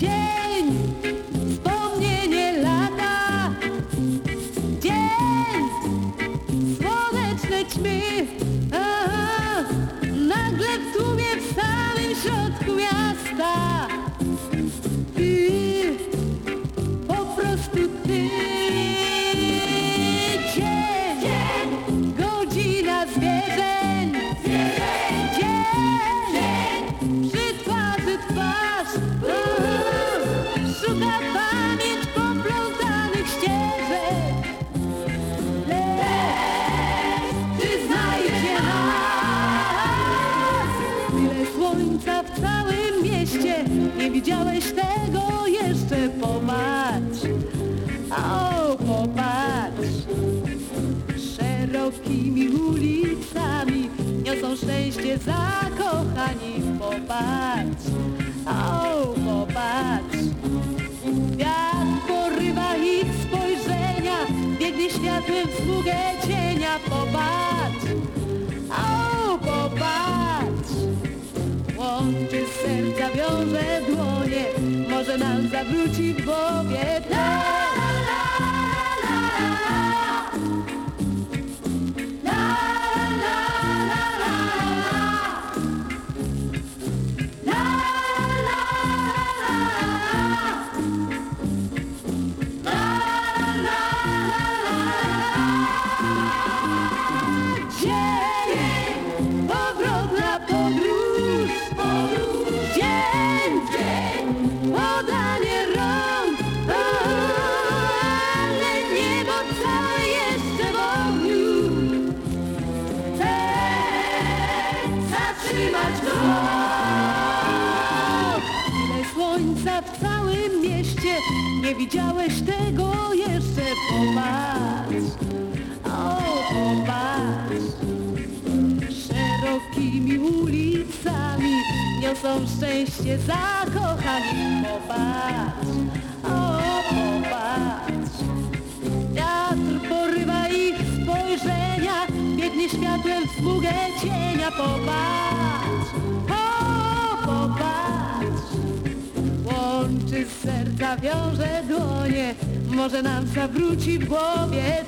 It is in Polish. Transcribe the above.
cień, wspomnienie lata, dzień, słoneczne ćmy, aha, nagle w tłumie w samym środku miasta. Ty, po prostu ty. Cień, godzina zwierzę. szuka pamięć poplątanych ścieżek. Lecz czy nas? Tyle słońca w całym mieście, nie widziałeś tego jeszcze, popatrz. O, popatrz. Szerokimi ulicami niosą szczęście zakochani, popatrz. O, w smugę cienia. Popatrz. O, popatrz. Łączy serca, wiąże dłonie, może nam zawróci w głowie La, zatrzymać go. Ile słońca w całym mieście, nie widziałeś tego jeszcze, popatrz. O, popatrz. Szerokimi ulicami niosą szczęście zakochani. Popatrz, o, w smugę cienia. Popatrz, o, popatrz. Łączy serca, wiąże dłonie, może nam zawróci w głowie